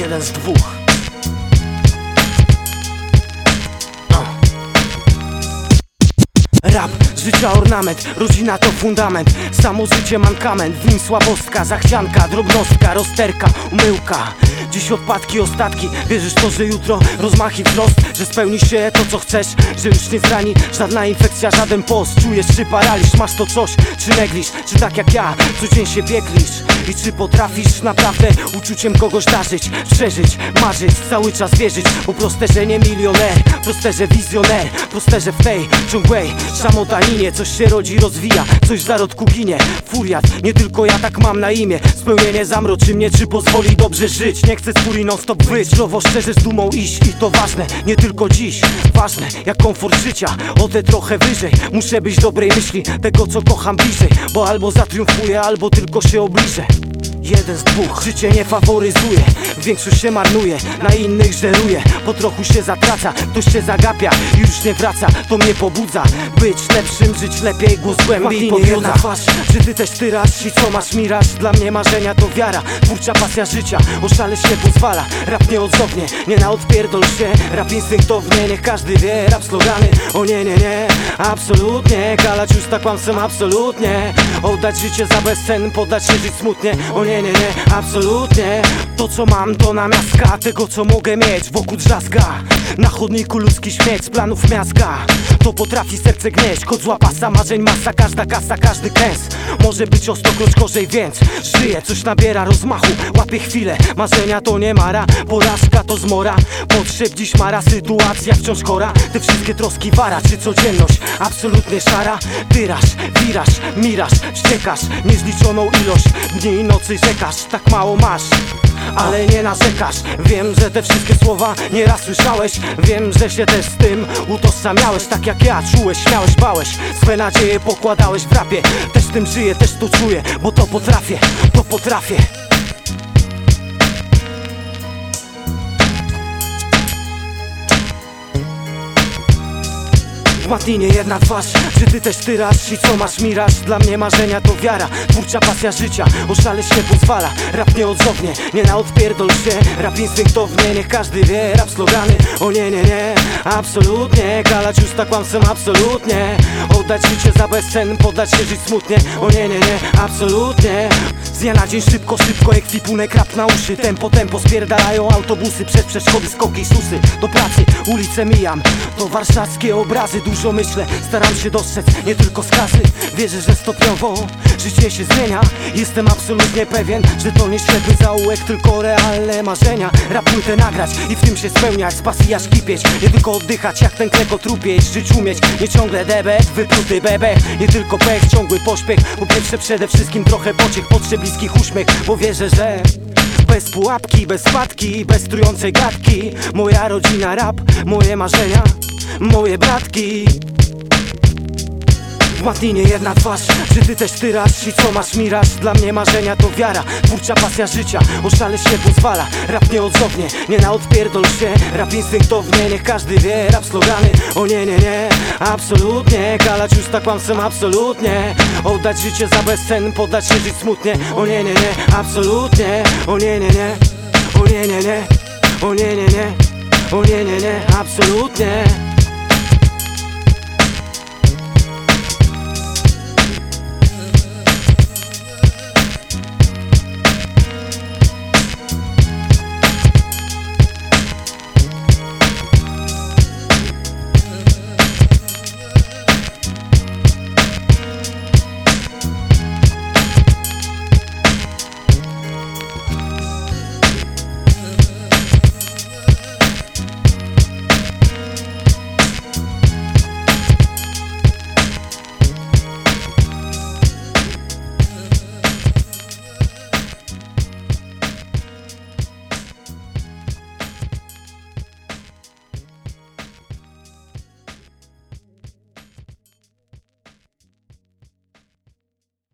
jeden z dwóch. Rap, życia ornament, rodzina to fundament. Samo życie mankament, w nim słabostka, zachcianka, drobnostka, rozterka, umyłka. Dziś odpadki, ostatki, wierzysz to, że jutro rozmach i wzrost Że spełni się to co chcesz, że już nie zrani żadna infekcja, żaden post. Czujesz czy paraliż, masz to coś, czy neglisz, czy tak jak ja, co dzień się bieklisz I czy potrafisz naprawdę uczuciem kogoś darzyć, przeżyć, marzyć, cały czas wierzyć? Bo proste, że nie milioner, proste, że wizjoner Proste, że w tej ciągłej szamotaninie Coś się rodzi, rozwija, coś w zarodku ginie. Furiat, nie tylko ja tak mam na imię. Spełnienie zamroczy mnie, czy pozwoli dobrze żyć? Nie chcę z furii non stop być Zdrowo, szczerze z dumą iść i to ważne. Nie tylko dziś, ważne jak komfort życia. O te trochę wyżej, muszę być dobrej myśli Tego co kocham bliżej. Bo albo zatriumfuję, albo tylko się obliżę Jeden z dwóch Życie nie faworyzuje. Większość się marnuje Na innych żeruje. Po trochu się zatraca Ktoś się zagapia I już nie wraca To mnie pobudza. Być lepszym, żyć lepiej Głos głębiej podjudza. twarz. Czy ty też tyrasz I co masz miraż? Dla mnie marzenia to wiara Twórcza pasja życia. Oszaleć nie pozwala Rap nieodzownie Nie na odpierdol się. Rap instynktownie Niech każdy wie Rap slogany. O nie, nie, nie Absolutnie. Kalać usta kłamstwem Absolutnie. Oddać życie za bezcen Podać się żyć smutnie. O nie, nie, nie Absolutnie. To co mam to namiastka Tego co mogę mieć Wokół drzazga Na chodniku ludzki śmieć Z planów miazga To potrafi serce gnieść Kot zła pasa Marzeń masa. Każda kasa Każdy kęs Może być o stokroć gorzej więc Żyje Coś nabiera rozmachu Łapie chwilę. Marzenia to nie mara Porażka to zmora. Potrzeb dziś mara Sytuacja wciąż chora. Te wszystkie troski wara Czy codzienność Absolutnie szara? Tyraż Wiraż Miraż Wściekasz Niezliczoną ilość Dni i nocy rzekasz Tak mało masz ale nie narzekasz. Wiem, że te wszystkie słowa nieraz słyszałeś. Wiem, że się też z tym utożsamiałeś Tak jak ja, czułeś, śmiałeś, bałeś. Swe nadzieje pokładałeś w rapie. Też tym żyję, też to czuję Bo to potrafię, to potrafię W Matinie jedna twarz, czy ty też tyrasz I co masz miraż? Dla mnie marzenia to wiara Twórcza pasja życia, oszaleć nie pozwala. Rap nieodzownie, nie na odpierdol się. Rap instynktownie, niech każdy wie Rap slogany, o nie, nie, nie Absolutnie, kalać usta kłamstwem absolutnie. Oddać życie za bezcen, podać się żyć smutnie. O nie, nie, nie, absolutnie. Z dnia na dzień szybko, szybko, ekwipunek rap na uszy. Tempo, tempo, spierdalają autobusy Przez przeszkody, skoki, susy. Do pracy, ulicę mijam. To warszawskie obrazy, dużo myślę Staram się dostrzec, nie tylko skazy. Wierzę, że stopniowo życie się zmienia. Jestem absolutnie pewien, że to nie ślepy zaułek Tylko realne marzenia. Rap płytę nagrać i w tym się spełniać. Z pasji aż kipieć, nie tylko oddychać Jak ten kleko trupieć, żyć umieć Nie ciągle debet, wypluty bebek. Nie tylko pech, ciągły pośpiech Po pierwsze przede wszystkim trochę pociech. Potrzeb bliskich uśmiech, bo wierzę, że bez pułapki, bez spadki, bez trującej gadki. Moja rodzina rap, moje marzenia, moje bratki w Matinie jedna twarz, czy ty też tyrasz? I co masz miraż? Dla mnie marzenia to wiara. Twórcza pasja życia, oszaleć nie pozwala. Rap nieodzownie, nie na odpierdol się. Rap instynktownie, niech każdy wie. Rap slogany, o nie, nie, nie. Absolutnie, kalać usta kłamstwem absolutnie. Oddać życie za bezcen, podać się żyć smutnie. O nie, nie, nie, absolutnie. O nie, nie, nie, o nie, nie, nie. O nie, nie, nie, o nie, nie, nie. Absolutnie